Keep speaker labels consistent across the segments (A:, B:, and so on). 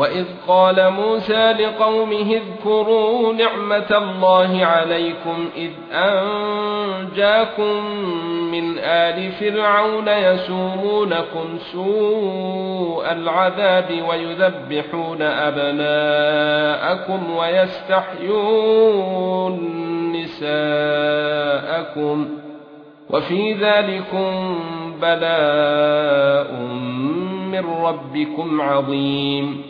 A: وَإِذْ قَالَ مُوسَى لِقَوْمِهِ اذْكُرُوا نِعْمَةَ اللَّهِ عَلَيْكُمْ إِذْ أَنْجَاكُمْ مِنْ آلِ فِرْعَوْنَ يَسُومُونَكُمْ سُوءَ الْعَذَابِ وَيُذَبِّحُونَ أَبْنَاءَكُمْ وَيَسْتَحْيُونَ نِسَاءَكُمْ وَفِي ذَلِكُمْ بَلَاءٌ مِنْ رَبِّكُمْ عَظِيمٌ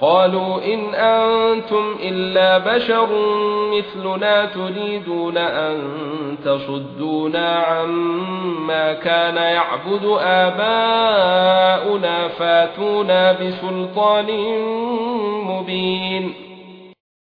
A: قالوا إن أنتم إلا بشر مثلنا تريدون أن تصدونا عما كان يعبد آباؤنا فاتونا بسلطان مبين